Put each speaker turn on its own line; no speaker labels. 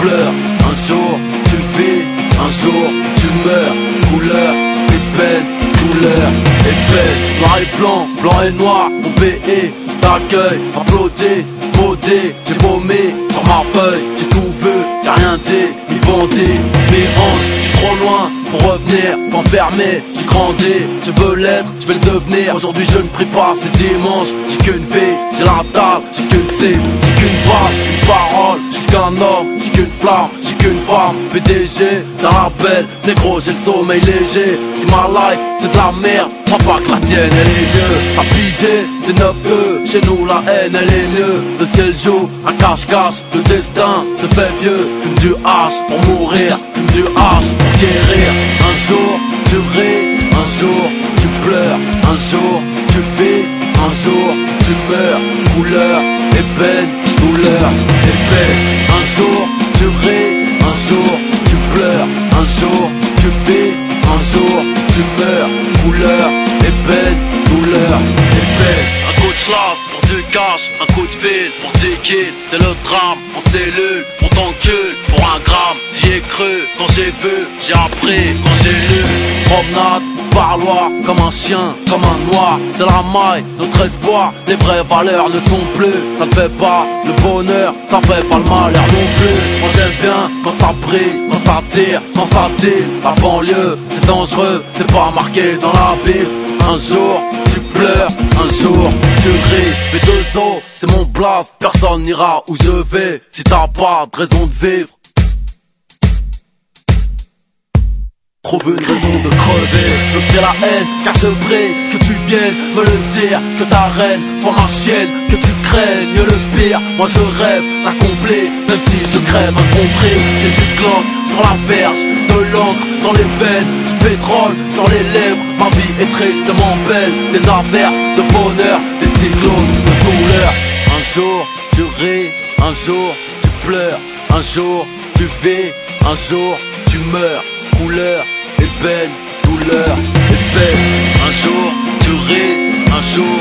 pleures, un jour tu vis, un jour tu meurs. Couleur et peine, peine. Noir et blanc, blanc et noir, mon pays t'accueille, applaudit, maudit, j'ai paumé sur ma feuille, j'ai tout vu, j'ai rien dit, ni bandit, mes hanches, j'suis trop loin pour revenir, m'enfermer, j'ai grandi, je veux l'être, je vais le devenir, aujourd'hui je ne prie pas, c'est dimanche, j'ai qu'une vie, j'ai la dalle, j'ai qu'une cible, j'ai qu'une voix, une parole, j'ai qu'un homme, j'ai qu'une flamme, j'ai qu'une femme, PDG, d'un rappel, négro, j'ai le sommeil léger, si ma life, c'est de la merde, crois pas que la tienne elle est mieux, à piger, c'est 9-2, chez nous la haine elle est mieux, le ciel joue, à cache-cache, le destin se fait vieux, fume du H pour mourir, fume du H pour guérir, un jour tu ris, un jour tu pleures, un jour tu vis, un jour tu meurs, couleur et douleur et un jour tu ris, un jour tu pleures, un jour tu vis, un jour tu meurs, couleur et douleur et. Un coup de fil pour 10 kills, c'est le drame en cellule, on t'encule pour un gramme, j'y ai cru quand j'ai vu, j'ai appris quand j'ai lu, promenade, parloir, comme un chien, comme un noir, c'est la maille, notre espoir, les vraies valeurs ne sont plus, ça ne fait pas le bonheur, ça fait pas le malheur non plus, moi j'aime bien quand ça brille, quand ça tire, quand ça tire, la banlieue, c'est dangereux, c'est pas marqué dans la Bible, un jour tu pleures, un jour tu ris, mais deux os, c'est mon blast, personne n'ira où je vais, si t'as pas de raison de vivre. Trouve une raison de crever. Je veux la haine, car ce brille Que tu viennes me le dire Que ta reine soit ma chienne Que tu craignes le pire. Moi je rêve, j'accomplis Même si je crève incompris. J'ai du gloss sur la perche De l'encre dans les veines pétrole sur les lèvres. Ma vie est tristement belle. Des averses de bonheur Des cyclones de douleur. Un jour tu ris Un jour tu pleures. Un jour tu vis Un jour tu meurs. Couleur et peine, douleur et peine. Un jour tu ris, un jour